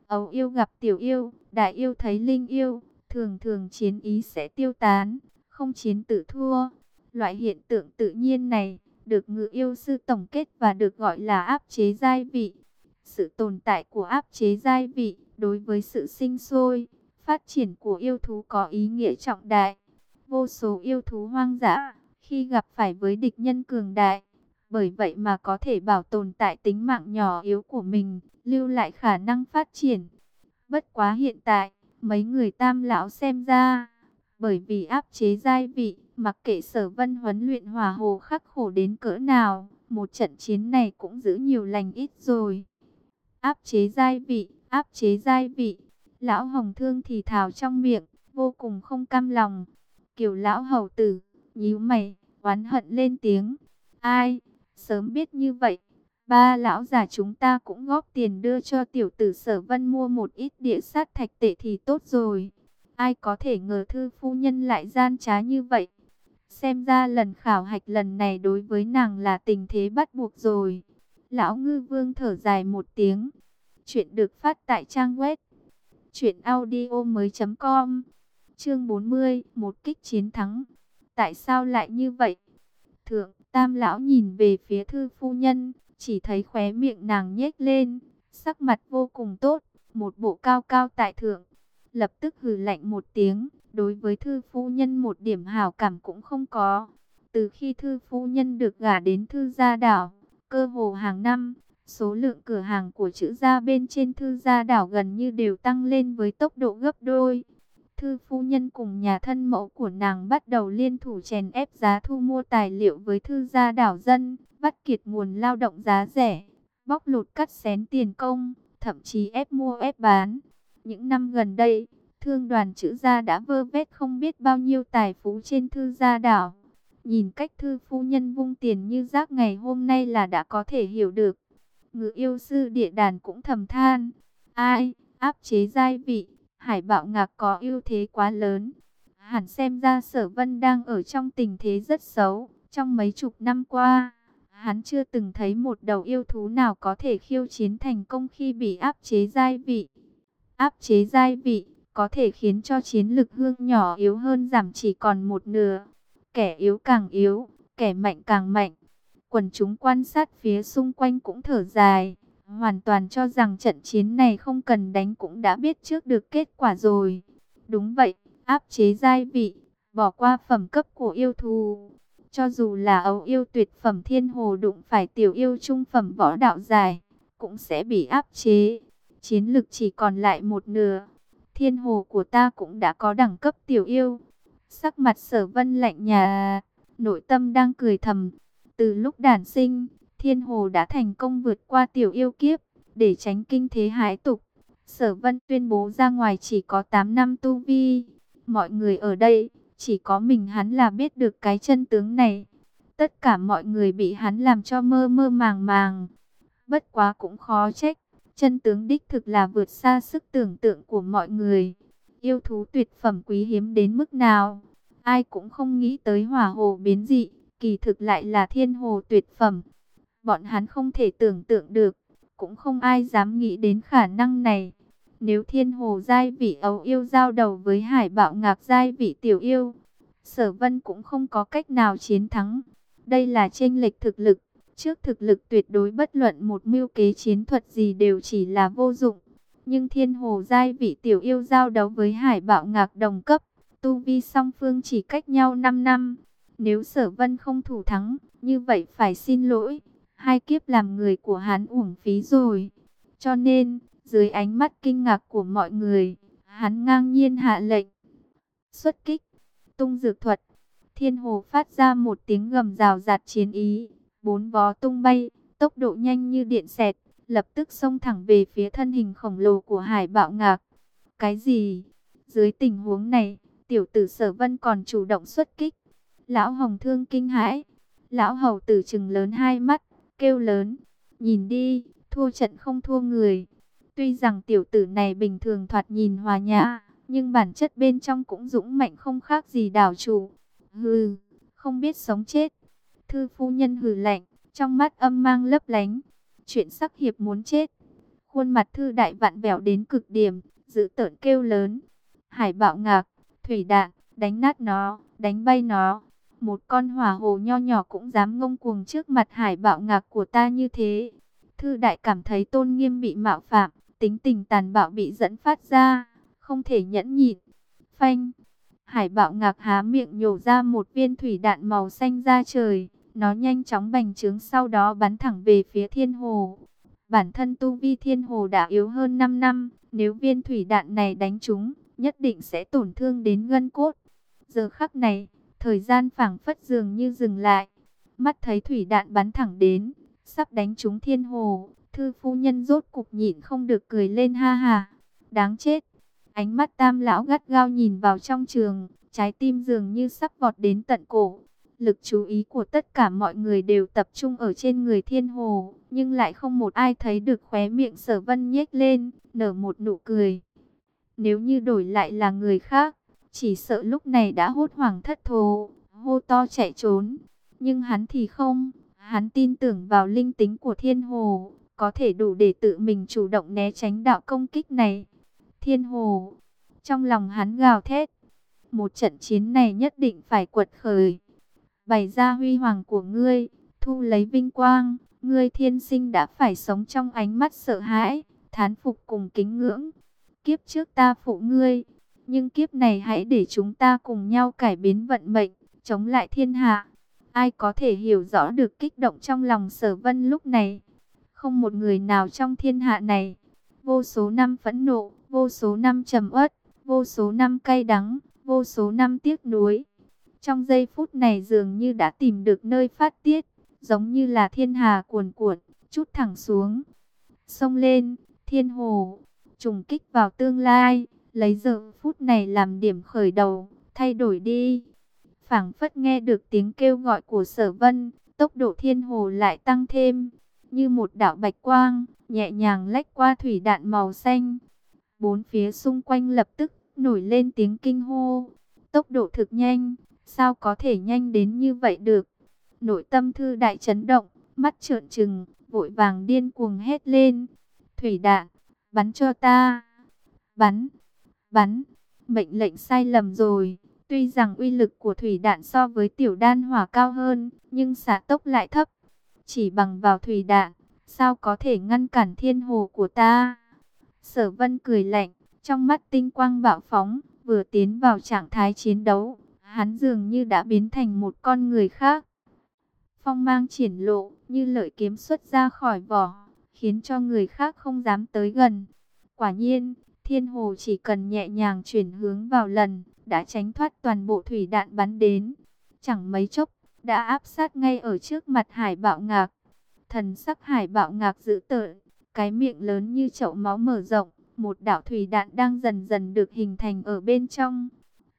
Ấu yêu gặp tiểu yêu, đại yêu thấy linh yêu, thường thường chiến ý sẽ tiêu tán, không chiến tự thua. Loại hiện tượng tự nhiên này được ngự yêu sư tổng kết và được gọi là áp chế giai vị. Sự tồn tại của áp chế giai vị đối với sự sinh sôi, phát triển của yêu thú có ý nghĩa trọng đại. Vô số yêu thú hoang dã khi gặp phải với địch nhân cường đại, bởi vậy mà có thể bảo tồn tại tính mạng nhỏ yếu của mình, lưu lại khả năng phát triển. Bất quá hiện tại, mấy người tam lão xem ra, bởi vì áp chế giai vị, mặc kệ sở vân huấn luyện hòa hồ khắc khổ đến cỡ nào, một trận chiến này cũng giữ nhiều lành ít rồi. Áp chế giai vị, áp chế giai vị, lão hồng thương thì thào trong miệng, vô cùng không cam lòng. Kiểu lão hầu tử, nhíu mày, oán hận lên tiếng. Ai, sớm biết như vậy, ba lão già chúng ta cũng góp tiền đưa cho tiểu tử sở vân mua một ít địa sát thạch tệ thì tốt rồi. Ai có thể ngờ thư phu nhân lại gian trá như vậy. Xem ra lần khảo hạch lần này đối với nàng là tình thế bắt buộc rồi. Lão ngư vương thở dài một tiếng. Chuyện được phát tại trang web. Chuyện audio mới.com Chương 40, một kích chiến thắng. Tại sao lại như vậy? Thượng, tam lão nhìn về phía thư phu nhân, chỉ thấy khóe miệng nàng nhếch lên, sắc mặt vô cùng tốt, một bộ cao cao tại thượng. Lập tức hừ lạnh một tiếng, đối với thư phu nhân một điểm hảo cảm cũng không có. Từ khi thư phu nhân được gả đến thư gia đảo, cơ hồ hàng năm, số lượng cửa hàng của chữ gia bên trên thư gia đảo gần như đều tăng lên với tốc độ gấp đôi. Thư phu nhân cùng nhà thân mẫu của nàng bắt đầu liên thủ chèn ép giá thu mua tài liệu với thư gia đảo dân, bắt kiệt nguồn lao động giá rẻ, bóc lột cắt xén tiền công, thậm chí ép mua ép bán. Những năm gần đây, thương đoàn chữ gia đã vơ vét không biết bao nhiêu tài phú trên thư gia đảo. Nhìn cách thư phu nhân vung tiền như rác ngày hôm nay là đã có thể hiểu được. Ngự yêu sư địa đàn cũng thầm than. Ai, áp chế giai vị Hải bạo ngạc có ưu thế quá lớn. Hẳn xem ra sở vân đang ở trong tình thế rất xấu. Trong mấy chục năm qua, hắn chưa từng thấy một đầu yêu thú nào có thể khiêu chiến thành công khi bị áp chế giai vị. Áp chế giai vị có thể khiến cho chiến lực hương nhỏ yếu hơn giảm chỉ còn một nửa. Kẻ yếu càng yếu, kẻ mạnh càng mạnh. Quần chúng quan sát phía xung quanh cũng thở dài hoàn toàn cho rằng trận chiến này không cần đánh cũng đã biết trước được kết quả rồi. Đúng vậy, áp chế giai vị, bỏ qua phẩm cấp của yêu thù. Cho dù là ấu yêu tuyệt phẩm thiên hồ đụng phải tiểu yêu trung phẩm võ đạo dài, cũng sẽ bị áp chế. Chiến lực chỉ còn lại một nửa. Thiên hồ của ta cũng đã có đẳng cấp tiểu yêu. Sắc mặt sở vân lạnh nhà, nội tâm đang cười thầm. Từ lúc đàn sinh, Thiên Hồ đã thành công vượt qua tiểu yêu kiếp, để tránh kinh thế hái tục. Sở Vân tuyên bố ra ngoài chỉ có 8 năm tu vi. Mọi người ở đây, chỉ có mình hắn là biết được cái chân tướng này. Tất cả mọi người bị hắn làm cho mơ mơ màng màng. Bất quá cũng khó trách, chân tướng đích thực là vượt xa sức tưởng tượng của mọi người. Yêu thú tuyệt phẩm quý hiếm đến mức nào, ai cũng không nghĩ tới hỏa hồ biến dị, kỳ thực lại là thiên hồ tuyệt phẩm. Bọn hắn không thể tưởng tượng được, cũng không ai dám nghĩ đến khả năng này. Nếu thiên hồ giai vị ấu yêu giao đầu với hải bạo ngạc giai vị tiểu yêu, sở vân cũng không có cách nào chiến thắng. Đây là tranh lệch thực lực, trước thực lực tuyệt đối bất luận một mưu kế chiến thuật gì đều chỉ là vô dụng. Nhưng thiên hồ giai vị tiểu yêu giao đấu với hải bạo ngạc đồng cấp, tu vi song phương chỉ cách nhau 5 năm. Nếu sở vân không thủ thắng, như vậy phải xin lỗi, hai kiếp làm người của hắn uổng phí rồi. Cho nên, dưới ánh mắt kinh ngạc của mọi người, hắn ngang nhiên hạ lệnh. Xuất kích, tung dược thuật, thiên hồ phát ra một tiếng gầm rào rạt chiến ý, bốn vó tung bay, tốc độ nhanh như điện xẹt, lập tức xông thẳng về phía thân hình khổng lồ của hải bạo ngạc. Cái gì? Dưới tình huống này, tiểu tử sở vân còn chủ động xuất kích. Lão hồng thương kinh hãi, lão hầu tử trừng lớn hai mắt, kêu lớn, nhìn đi, thua trận không thua người. Tuy rằng tiểu tử này bình thường thoạt nhìn hòa nhã, nhưng bản chất bên trong cũng dũng mạnh không khác gì đảo chủ. Hừ, không biết sống chết. Thư phu nhân hừ lạnh, trong mắt âm mang lấp lánh. Chuyện sắc hiệp muốn chết. Khuôn mặt thư đại vặn vẹo đến cực điểm, giữ tợn kêu lớn. Hải bạo ngạc, thủy đạn, đánh nát nó, đánh bay nó. Một con hỏa hồ nho nhỏ cũng dám ngông cuồng trước mặt hải bạo ngạc của ta như thế. Thư đại cảm thấy tôn nghiêm bị mạo phạm, tính tình tàn bạo bị dẫn phát ra, không thể nhẫn nhịn. Phanh, hải bạo ngạc há miệng nhổ ra một viên thủy đạn màu xanh ra trời. Nó nhanh chóng bành trướng sau đó bắn thẳng về phía thiên hồ. Bản thân tu vi thiên hồ đã yếu hơn 5 năm, nếu viên thủy đạn này đánh trúng, nhất định sẽ tổn thương đến gân cốt. Giờ khắc này, thời gian phảng phất dường như dừng lại. Mắt thấy thủy đạn bắn thẳng đến, sắp đánh trúng thiên hồ, thư phu nhân rốt cục nhịn không được cười lên ha ha. Đáng chết. Ánh mắt tam lão gắt gao nhìn vào trong trường, trái tim dường như sắp vọt đến tận cổ. Lực chú ý của tất cả mọi người đều tập trung ở trên người thiên hồ, nhưng lại không một ai thấy được khóe miệng sở vân nhếch lên, nở một nụ cười. Nếu như đổi lại là người khác, chỉ sợ lúc này đã hốt hoảng thất thố, hô to chạy trốn. Nhưng hắn thì không, hắn tin tưởng vào linh tính của thiên hồ, có thể đủ để tự mình chủ động né tránh đạo công kích này. Thiên hồ, trong lòng hắn gào thét, một trận chiến này nhất định phải quật khởi bày ra huy hoàng của ngươi, thu lấy vinh quang, ngươi thiên sinh đã phải sống trong ánh mắt sợ hãi, thán phục cùng kính ngưỡng. Kiếp trước ta phụ ngươi, nhưng kiếp này hãy để chúng ta cùng nhau cải biến vận mệnh, chống lại thiên hạ. Ai có thể hiểu rõ được kích động trong lòng sở vân lúc này? Không một người nào trong thiên hạ này. Vô số năm phẫn nộ, vô số năm trầm uất, vô số năm cay đắng, vô số năm tiếc nuối. Trong giây phút này dường như đã tìm được nơi phát tiết, giống như là thiên hà cuồn cuộn, chút thẳng xuống. Xông lên, thiên hồ, trùng kích vào tương lai, lấy giờ phút này làm điểm khởi đầu, thay đổi đi. phảng phất nghe được tiếng kêu gọi của sở vân, tốc độ thiên hồ lại tăng thêm, như một đạo bạch quang, nhẹ nhàng lách qua thủy đạn màu xanh. Bốn phía xung quanh lập tức nổi lên tiếng kinh hô, tốc độ thực nhanh, Sao có thể nhanh đến như vậy được? Nội tâm thư đại chấn động, mắt trợn trừng, vội vàng điên cuồng hét lên. Thủy đạn, bắn cho ta. Bắn, bắn, mệnh lệnh sai lầm rồi. Tuy rằng uy lực của thủy đạn so với tiểu đan hỏa cao hơn, nhưng xả tốc lại thấp. Chỉ bằng vào thủy đạn, sao có thể ngăn cản thiên hồ của ta? Sở vân cười lạnh, trong mắt tinh quang bạo phóng, vừa tiến vào trạng thái chiến đấu, Hắn dường như đã biến thành một con người khác. Phong mang triển lộ, như lợi kiếm xuất ra khỏi vỏ, khiến cho người khác không dám tới gần. Quả nhiên, thiên hồ chỉ cần nhẹ nhàng chuyển hướng vào lần, đã tránh thoát toàn bộ thủy đạn bắn đến. Chẳng mấy chốc, đã áp sát ngay ở trước mặt hải bạo ngạc. Thần sắc hải bạo ngạc dữ tợn, cái miệng lớn như chậu máu mở rộng, một đạo thủy đạn đang dần dần được hình thành ở bên trong.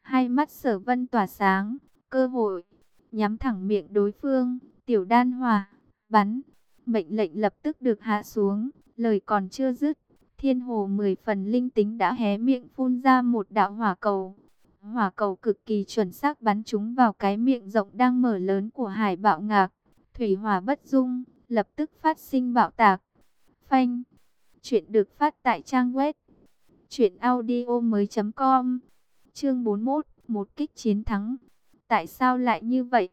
Hai mắt sở vân tỏa sáng, cơ hội, nhắm thẳng miệng đối phương, tiểu đan hòa, bắn. Mệnh lệnh lập tức được hạ xuống, lời còn chưa dứt. Thiên hồ mười phần linh tính đã hé miệng phun ra một đạo hỏa cầu. hỏa cầu cực kỳ chuẩn xác bắn trúng vào cái miệng rộng đang mở lớn của hải bạo ngạc. Thủy hỏa bất dung, lập tức phát sinh bạo tạc. Phanh. Chuyện được phát tại trang web truyệnaudiomoi.com. Chương 41, một kích chiến thắng. Tại sao lại như vậy?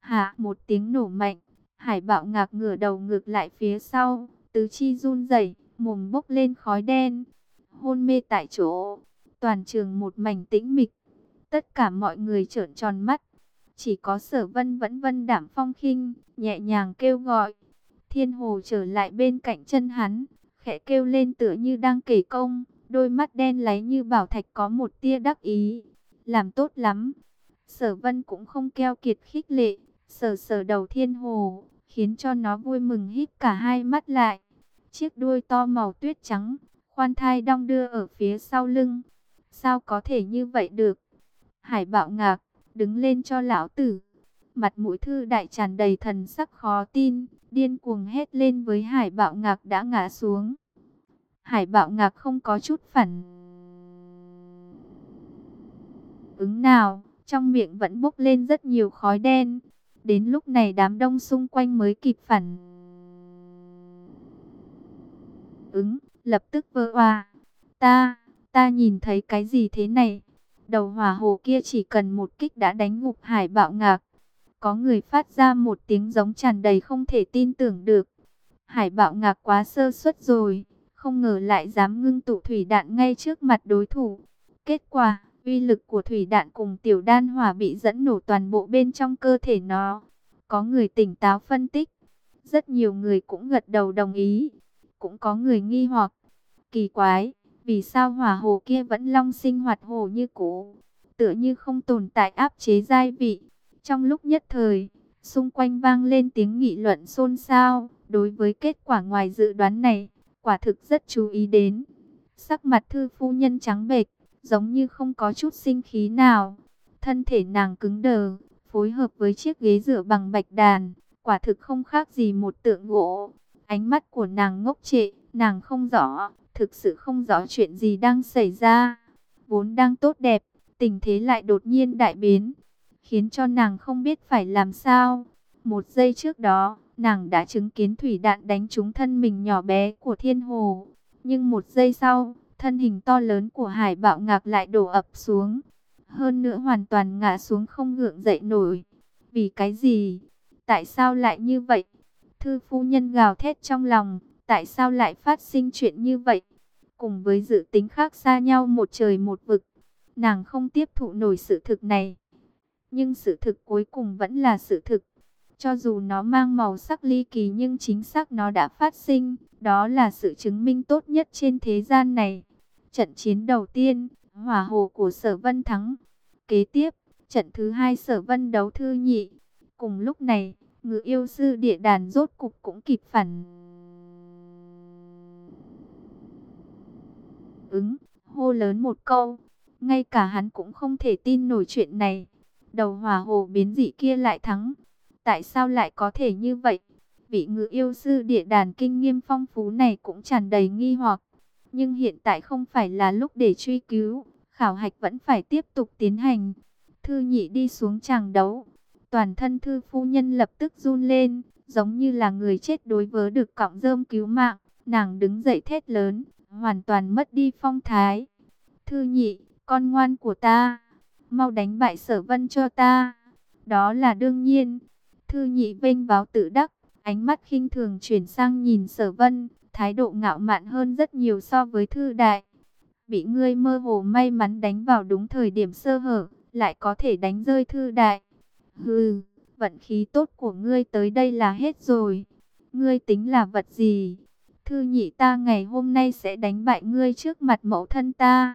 Hạ, một tiếng nổ mạnh, Hải Bạo ngạc ngửa đầu ngược lại phía sau, tứ chi run rẩy, mồm bốc lên khói đen, hôn mê tại chỗ. Toàn trường một mảnh tĩnh mịch. Tất cả mọi người trợn tròn mắt. Chỉ có sở vân vẫn vân đảm phong khinh, nhẹ nhàng kêu gọi. Thiên hồ trở lại bên cạnh chân hắn, khẽ kêu lên tựa như đang kể công. Đôi mắt đen láy như bảo thạch có một tia đắc ý. Làm tốt lắm. Sở vân cũng không keo kiệt khích lệ, sở sở đầu thiên hồ, khiến cho nó vui mừng híp cả hai mắt lại. Chiếc đuôi to màu tuyết trắng, khoan thai đong đưa ở phía sau lưng. Sao có thể như vậy được? Hải bạo ngạc, đứng lên cho lão tử. Mặt mũi thư đại tràn đầy thần sắc khó tin, điên cuồng hét lên với hải bạo ngạc đã ngã xuống. Hải bạo ngạc không có chút phản ứng nào, trong miệng vẫn bốc lên rất nhiều khói đen. Đến lúc này đám đông xung quanh mới kịp phản ứng, lập tức vỡ hoa. Ta, ta nhìn thấy cái gì thế này? Đầu hỏa hồ kia chỉ cần một kích đã đánh ngục hải bạo ngạc. Có người phát ra một tiếng giống tràn đầy không thể tin tưởng được. Hải bạo ngạc quá sơ suất rồi, không ngờ lại dám ngưng tụ thủy đạn ngay trước mặt đối thủ. Kết quả, uy lực của thủy đạn cùng tiểu đan hỏa bị dẫn nổ toàn bộ bên trong cơ thể nó. Có người tỉnh táo phân tích, rất nhiều người cũng gật đầu đồng ý, cũng có người nghi hoặc, kỳ quái, vì sao hỏa hồ kia vẫn long sinh hoạt hồ như cũ, tựa như không tồn tại áp chế giai vị. Trong lúc nhất thời, xung quanh vang lên tiếng nghị luận xôn xao, đối với kết quả ngoài dự đoán này, quả thực rất chú ý đến. Sắc mặt thư phu nhân trắng bệch, giống như không có chút sinh khí nào. Thân thể nàng cứng đờ, phối hợp với chiếc ghế dựa bằng bạch đàn, quả thực không khác gì một tượng gỗ. Ánh mắt của nàng ngốc trệ, nàng không rõ, thực sự không rõ chuyện gì đang xảy ra. Vốn đang tốt đẹp, tình thế lại đột nhiên đại biến, khiến cho nàng không biết phải làm sao. Một giây trước đó, nàng đã chứng kiến thủy đạn đánh trúng thân mình nhỏ bé của thiên hồ. Nhưng một giây sau, thân hình to lớn của hải bạo ngạc lại đổ ập xuống. Hơn nữa hoàn toàn ngã xuống không ngượng dậy nổi. Vì cái gì? Tại sao lại như vậy? Thư phu nhân gào thét trong lòng. Tại sao lại phát sinh chuyện như vậy? Cùng với dự tính khác xa nhau một trời một vực. Nàng không tiếp thụ nổi sự thực này. Nhưng sự thực cuối cùng vẫn là sự thực. Cho dù nó mang màu sắc ly kỳ nhưng chính xác nó đã phát sinh. Đó là sự chứng minh tốt nhất trên thế gian này. Trận chiến đầu tiên, hỏa hồ của sở vân thắng. Kế tiếp, trận thứ hai sở vân đấu thư nhị. Cùng lúc này, ngự yêu sư địa đàn rốt cục cũng kịp phản. Ứng, hô lớn một câu. Ngay cả hắn cũng không thể tin nổi chuyện này. Đầu hỏa hồ biến dị kia lại thắng. Tại sao lại có thể như vậy? Vị ngự yêu sư địa đàn kinh nghiêm phong phú này cũng tràn đầy nghi hoặc. Nhưng hiện tại không phải là lúc để truy cứu, khảo hạch vẫn phải tiếp tục tiến hành. Thư nhị đi xuống tràng đấu, toàn thân thư phu nhân lập tức run lên, giống như là người chết đối với được cọng rơm cứu mạng. Nàng đứng dậy thét lớn, hoàn toàn mất đi phong thái. Thư nhị, con ngoan của ta, mau đánh bại sở vân cho ta. Đó là đương nhiên. Thư nhị vênh báo tự đắc, ánh mắt khinh thường chuyển sang nhìn sở vân, thái độ ngạo mạn hơn rất nhiều so với thư đại. Bị ngươi mơ hồ may mắn đánh vào đúng thời điểm sơ hở, lại có thể đánh rơi thư đại. Hừ, vận khí tốt của ngươi tới đây là hết rồi. Ngươi tính là vật gì? Thư nhị ta ngày hôm nay sẽ đánh bại ngươi trước mặt mẫu thân ta.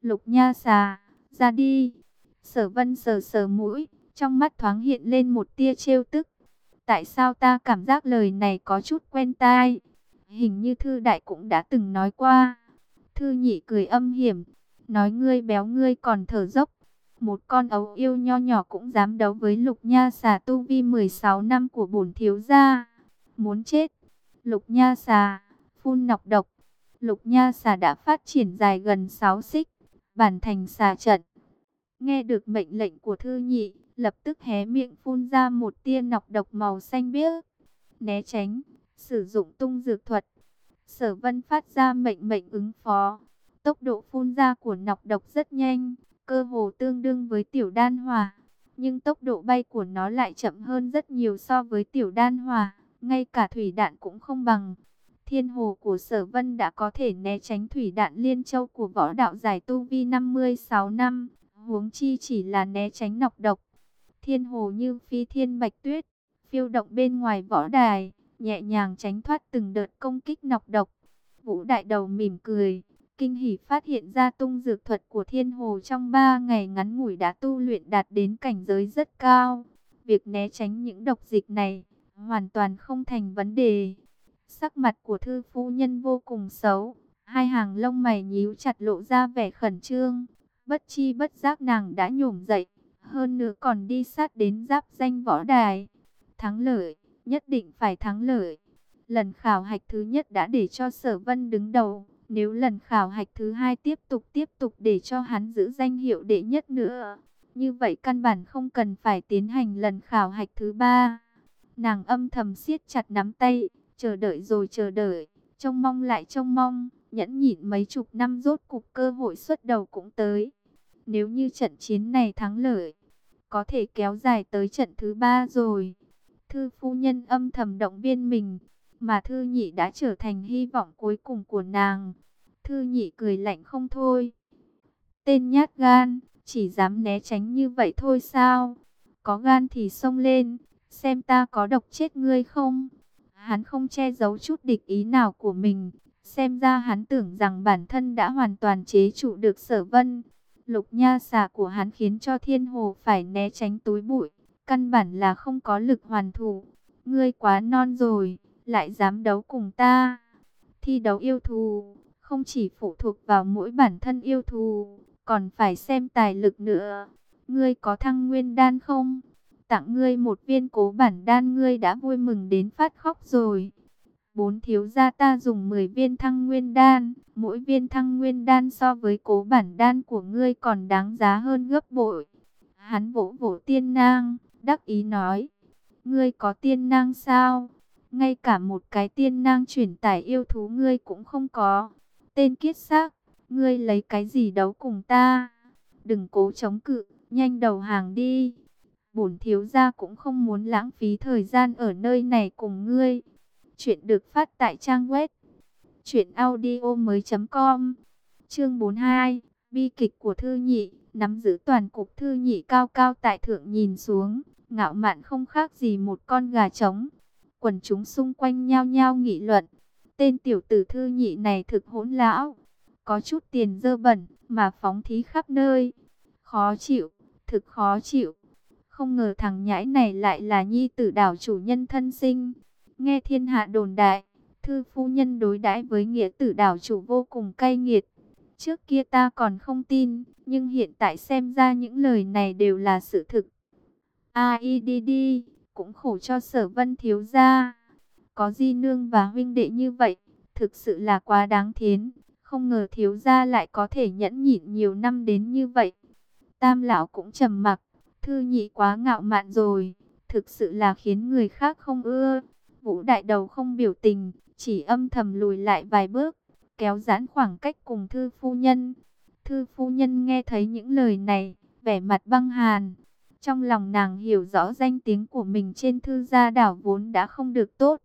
Lục nha xà, ra đi. Sở vân sờ sờ mũi, trong mắt thoáng hiện lên một tia trêu tức. Tại sao ta cảm giác lời này có chút quen tai? Hình như Thư Đại cũng đã từng nói qua. Thư Nhị cười âm hiểm, nói ngươi béo ngươi còn thở dốc. Một con ấu yêu nho nhỏ cũng dám đấu với Lục Nha xà tu vi 16 năm của bổn thiếu gia. Muốn chết. Lục Nha xà, phun nọc độc. Lục Nha xà đã phát triển dài gần 6 xích, bản thành xà trận. nghe được mệnh lệnh của thư nhị, lập tức hé miệng phun ra một tia nọc độc màu xanh biếc. Né tránh, sử dụng tung dược thuật. Sở vân phát ra mệnh mệnh ứng phó. Tốc độ phun ra của nọc độc rất nhanh, cơ hồ tương đương với tiểu đan hỏa. Nhưng tốc độ bay của nó lại chậm hơn rất nhiều so với tiểu đan hỏa, ngay cả thủy đạn cũng không bằng. Thiên hồ của sở vân đã có thể né tránh thủy đạn liên châu của võ đạo giải tu vi 56 năm, huống chi chỉ là né tránh nọc độc. Thiên hồ như phi thiên bạch tuyết, phiêu động bên ngoài võ đài, nhẹ nhàng tránh thoát từng đợt công kích nọc độc. Vũ đại đầu mỉm cười, kinh hỉ phát hiện ra tung dược thuật của thiên hồ trong 3 ngày ngắn ngủi đã tu luyện đạt đến cảnh giới rất cao. Việc né tránh những độc dịch này, hoàn toàn không thành vấn đề. Sắc mặt của thư phu nhân vô cùng xấu, hai hàng lông mày nhíu chặt lộ ra vẻ khẩn trương. Bất chi bất giác nàng đã nhổm dậy, hơn nữa còn đi sát đến giáp danh võ đài. Thắng lợi, nhất định phải thắng lợi. Lần khảo hạch thứ nhất đã để cho sở vân đứng đầu. Nếu lần khảo hạch thứ hai tiếp tục tiếp tục để cho hắn giữ danh hiệu đệ nhất nữa. Như vậy căn bản không cần phải tiến hành lần khảo hạch thứ ba. Nàng âm thầm siết chặt nắm tay, chờ đợi rồi chờ đợi, trông mong lại trông mong, nhẫn nhịn mấy chục năm rốt cục cơ hội xuất đầu cũng tới. Nếu như trận chiến này thắng lợi, có thể kéo dài tới trận thứ ba rồi. Thư phu nhân âm thầm động viên mình, mà Thư Nhị đã trở thành hy vọng cuối cùng của nàng. Thư Nhị cười lạnh không thôi. Tên nhát gan, chỉ dám né tránh như vậy thôi sao? Có gan thì xông lên, xem ta có độc chết ngươi không? Hắn không che giấu chút địch ý nào của mình, xem ra hắn tưởng rằng bản thân đã hoàn toàn chế trụ được sở vân. Lục nha xà của hắn khiến cho thiên hồ phải né tránh túi bụi, căn bản là không có lực hoàn thủ. Ngươi quá non rồi, lại dám đấu cùng ta. Thi đấu yêu thù, không chỉ phụ thuộc vào mỗi bản thân yêu thù, còn phải xem tài lực nữa. Ngươi có thăng nguyên đan không? Tặng ngươi một viên cố bản đan ngươi đã vui mừng đến phát khóc rồi. Bốn thiếu gia ta dùng 10 viên thăng nguyên đan, mỗi viên thăng nguyên đan so với cố bản đan của ngươi còn đáng giá hơn gấp bội. Hắn vỗ vỗ tiên nang, đắc ý nói, ngươi có tiên nang sao? Ngay cả một cái tiên nang chuyển tải yêu thú ngươi cũng không có. Tên kiết xác, ngươi lấy cái gì đấu cùng ta? Đừng cố chống cự, nhanh đầu hàng đi. Bổn thiếu gia cũng không muốn lãng phí thời gian ở nơi này cùng ngươi. Chuyện được phát tại trang web truyệnaudiomoi.com. Chương 42, bi kịch của thư nhị, nắm giữ toàn cục thư nhị cao cao tại thượng nhìn xuống, ngạo mạn không khác gì một con gà trống. Quần chúng xung quanh nhao nhao nghị luận, tên tiểu tử thư nhị này thực hỗn lão, có chút tiền dơ bẩn mà phóng thí khắp nơi. Khó chịu, thực khó chịu. Không ngờ thằng nhãi này lại là nhi tử đảo chủ nhân thân sinh. Nghe thiên hạ đồn đại, thư phu nhân đối đãi với nghĩa tử đảo chủ vô cùng cay nghiệt. Trước kia ta còn không tin, nhưng hiện tại xem ra những lời này đều là sự thực. AIDD, cũng khổ cho sở vân thiếu gia. Có di nương và huynh đệ như vậy, thực sự là quá đáng thiến. Không ngờ thiếu gia lại có thể nhẫn nhịn nhiều năm đến như vậy. Tam lão cũng trầm mặc, thư nhị quá ngạo mạn rồi, thực sự là khiến người khác không ưa. Vũ đại đầu không biểu tình, chỉ âm thầm lùi lại vài bước, kéo giãn khoảng cách cùng thư phu nhân. Thư phu nhân nghe thấy những lời này, vẻ mặt băng hàn. Trong lòng nàng hiểu rõ danh tiếng của mình trên thư gia đảo vốn đã không được tốt.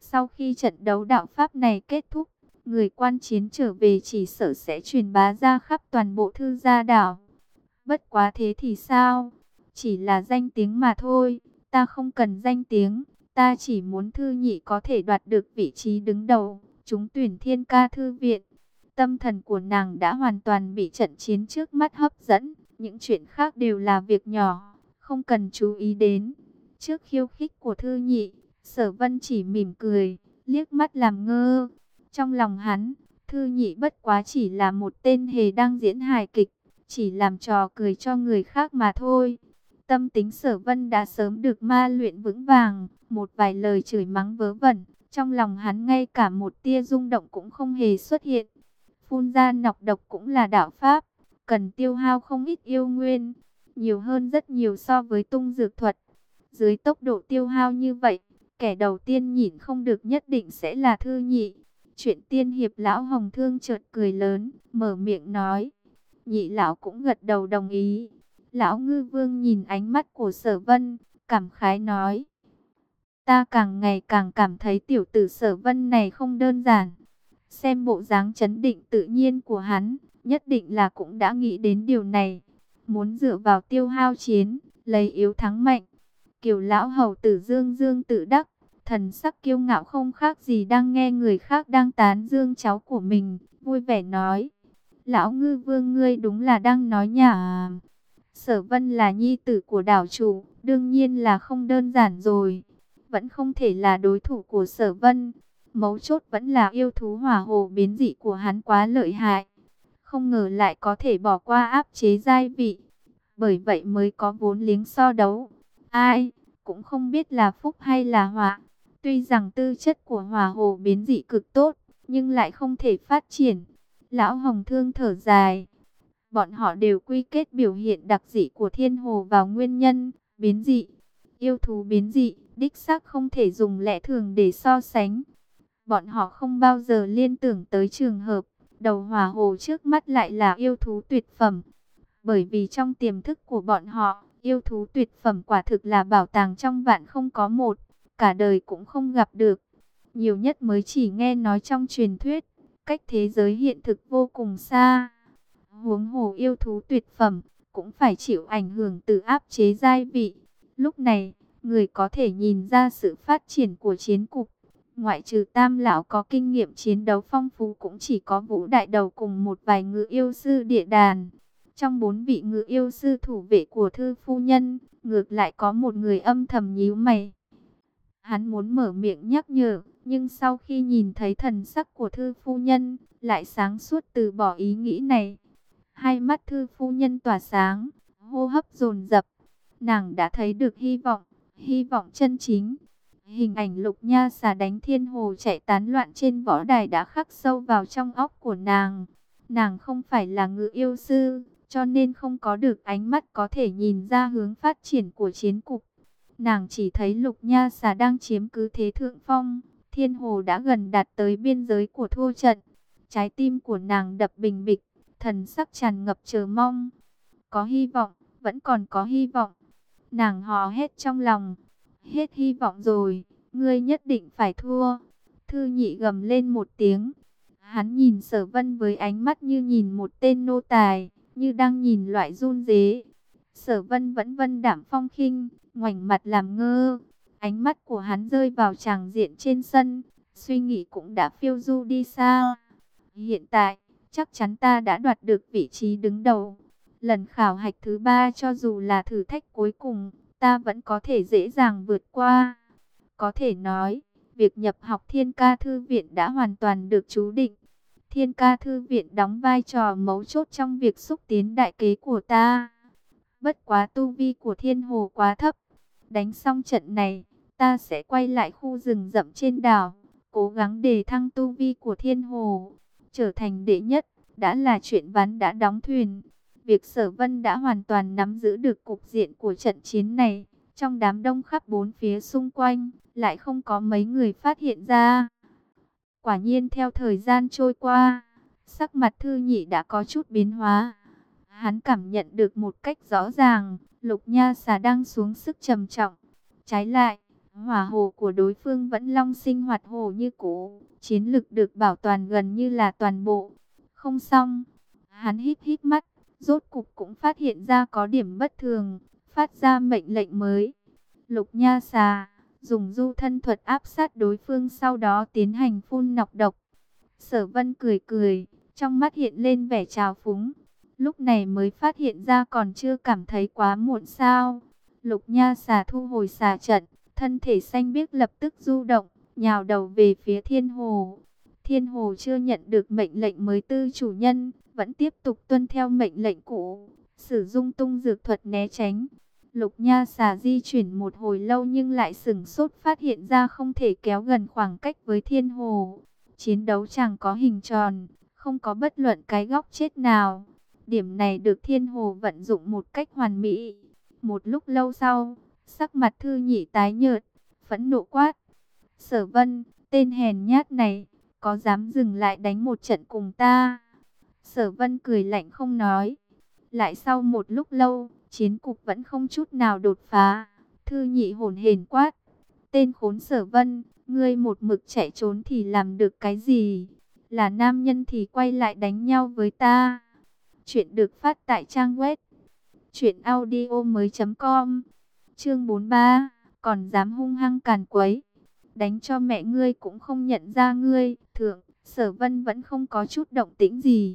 Sau khi trận đấu đạo Pháp này kết thúc, người quan chiến trở về chỉ sợ sẽ truyền bá ra khắp toàn bộ thư gia đảo. Bất quá thế thì sao? Chỉ là danh tiếng mà thôi, ta không cần danh tiếng, ta chỉ muốn thư nhị có thể đoạt được vị trí đứng đầu, chúng tuyển thiên ca thư viện. Tâm thần của nàng đã hoàn toàn bị trận chiến trước mắt hấp dẫn, những chuyện khác đều là việc nhỏ, không cần chú ý đến. Trước khiêu khích của thư nhị, sở vân chỉ mỉm cười, liếc mắt làm ngơ. Trong lòng hắn, thư nhị bất quá chỉ là một tên hề đang diễn hài kịch, chỉ làm trò cười cho người khác mà thôi. Tâm tính sở vân đã sớm được ma luyện vững vàng, một vài lời chửi mắng vớ vẩn, trong lòng hắn ngay cả một tia rung động cũng không hề xuất hiện. Phun ra nọc độc cũng là đạo pháp, cần tiêu hao không ít yêu nguyên, nhiều hơn rất nhiều so với tung dược thuật. Dưới tốc độ tiêu hao như vậy, kẻ đầu tiên nhìn không được nhất định sẽ là thư nhị. Chuyện tiên hiệp lão hồng thương chợt cười lớn, mở miệng nói. Nhị lão cũng gật đầu đồng ý. Lão ngư vương nhìn ánh mắt của sở vân, cảm khái nói. Ta càng ngày càng cảm thấy tiểu tử sở vân này không đơn giản. Xem bộ dáng chấn định tự nhiên của hắn, nhất định là cũng đã nghĩ đến điều này. Muốn dựa vào tiêu hao chiến, lấy yếu thắng mạnh. Kiều lão hầu tử dương dương tự đắc, thần sắc kiêu ngạo không khác gì đang nghe người khác đang tán dương cháu của mình, vui vẻ nói. Lão ngư vương ngươi đúng là đang nói nhả. Sở vân là nhi tử của đảo chủ, đương nhiên là không đơn giản rồi. Vẫn không thể là đối thủ của sở vân. Mấu chốt vẫn là yêu thú hỏa hồ biến dị của hắn quá lợi hại. Không ngờ lại có thể bỏ qua áp chế giai vị. Bởi vậy mới có vốn liếng so đấu. Ai, cũng không biết là phúc hay là họa. Tuy rằng tư chất của hỏa hồ biến dị cực tốt, nhưng lại không thể phát triển. Lão Hồng Thương thở dài. Bọn họ đều quy kết biểu hiện đặc dị của thiên hồ vào nguyên nhân, biến dị. Yêu thú biến dị, đích xác không thể dùng lẽ thường để so sánh. Bọn họ không bao giờ liên tưởng tới trường hợp, đầu hỏa hồ trước mắt lại là yêu thú tuyệt phẩm. Bởi vì trong tiềm thức của bọn họ, yêu thú tuyệt phẩm quả thực là bảo tàng trong vạn không có một, cả đời cũng không gặp được. Nhiều nhất mới chỉ nghe nói trong truyền thuyết, cách thế giới hiện thực vô cùng xa. Huống hồ yêu thú tuyệt phẩm, cũng phải chịu ảnh hưởng từ áp chế giai vị. Lúc này, người có thể nhìn ra sự phát triển của chiến cục. Ngoại trừ tam lão có kinh nghiệm chiến đấu phong phú cũng chỉ có vũ đại đầu cùng một vài ngự yêu sư địa đàn. Trong bốn vị ngự yêu sư thủ vệ của thư phu nhân, ngược lại có một người âm thầm nhíu mày. Hắn muốn mở miệng nhắc nhở, nhưng sau khi nhìn thấy thần sắc của thư phu nhân, lại sáng suốt từ bỏ ý nghĩ này. Hai mắt thư phu nhân tỏa sáng, hô hấp dồn dập. Nàng đã thấy được hy vọng, hy vọng chân chính. Hình ảnh lục nha xà đánh thiên hồ chạy tán loạn trên võ đài đã khắc sâu vào trong óc của nàng. Nàng không phải là ngự yêu sư, cho nên không có được ánh mắt có thể nhìn ra hướng phát triển của chiến cục. Nàng chỉ thấy lục nha xà đang chiếm cứ thế thượng phong, thiên hồ đã gần đạt tới biên giới của thua trận. Trái tim của nàng đập bình bịch, thần sắc tràn ngập chờ mong. Có hy vọng, vẫn còn có hy vọng. Nàng hò hét trong lòng, hết hy vọng rồi, ngươi nhất định phải thua. Thư nhị gầm lên một tiếng. Hắn nhìn sở vân với ánh mắt như nhìn một tên nô tài, như đang nhìn loại run dế. Sở vân vẫn vân đảm phong khinh, ngoảnh mặt làm ngơ. Ánh mắt của hắn rơi vào tràng diện trên sân, suy nghĩ cũng đã phiêu du đi xa. Hiện tại, chắc chắn ta đã đoạt được vị trí đứng đầu. Lần khảo hạch thứ ba cho dù là thử thách cuối cùng, ta vẫn có thể dễ dàng vượt qua. Có thể nói, việc nhập học Thiên Ca Thư Viện đã hoàn toàn được chú định. Thiên Ca Thư Viện đóng vai trò mấu chốt trong việc xúc tiến đại kế của ta. Bất quá tu vi của Thiên Hồ quá thấp. Đánh xong trận này, ta sẽ quay lại khu rừng rậm trên đảo, cố gắng để thăng tu vi của Thiên Hồ. Trở thành đệ nhất, đã là chuyện ván đã đóng thuyền. Việc sở vân đã hoàn toàn nắm giữ được cục diện của trận chiến này. Trong đám đông khắp bốn phía xung quanh, lại không có mấy người phát hiện ra. Quả nhiên theo thời gian trôi qua, sắc mặt thư nhị đã có chút biến hóa. Hắn cảm nhận được một cách rõ ràng, lục nha xà đang xuống sức trầm trọng. Trái lại, hỏa hồ của đối phương vẫn long sinh hoạt hồ như cũ, chiến lực được bảo toàn gần như là toàn bộ. Không xong, hắn hít hít mắt, rốt cục cũng phát hiện ra có điểm bất thường, phát ra mệnh lệnh mới. Lục nha xà, dùng du thân thuật áp sát đối phương sau đó tiến hành phun nọc độc. Sở vân cười cười, trong mắt hiện lên vẻ trào phúng. Lúc này mới phát hiện ra còn chưa cảm thấy quá muộn sao. Lục nha xà thu hồi xà trận, thân thể xanh biếc lập tức du động, nhào đầu về phía thiên hồ. Thiên hồ chưa nhận được mệnh lệnh mới tư chủ nhân, vẫn tiếp tục tuân theo mệnh lệnh cũ, sử dụng tung dược thuật né tránh. Lục Nha xà di chuyển một hồi lâu nhưng lại sửng sốt phát hiện ra không thể kéo gần khoảng cách với thiên hồ. Chiến đấu chẳng có hình tròn, không có bất luận cái góc chết nào. Điểm này được thiên hồ vận dụng một cách hoàn mỹ. Một lúc lâu sau, sắc mặt thư nhị tái nhợt, phẫn nộ quát. Sở vân, tên hèn nhát này, có dám dừng lại đánh một trận cùng ta? Sở vân cười lạnh không nói. Lại sau một lúc lâu, chiến cục vẫn không chút nào đột phá. Thư nhị hồn hển quát. Tên khốn sở vân, ngươi một mực chạy trốn thì làm được cái gì? Là nam nhân thì quay lại đánh nhau với ta. Chuyện được phát tại trang web. Chuyện audio mới com. Chương 43, còn dám hung hăng càn quấy. Đánh cho mẹ ngươi cũng không nhận ra ngươi. Thượng, sở vân vẫn không có chút động tĩnh gì.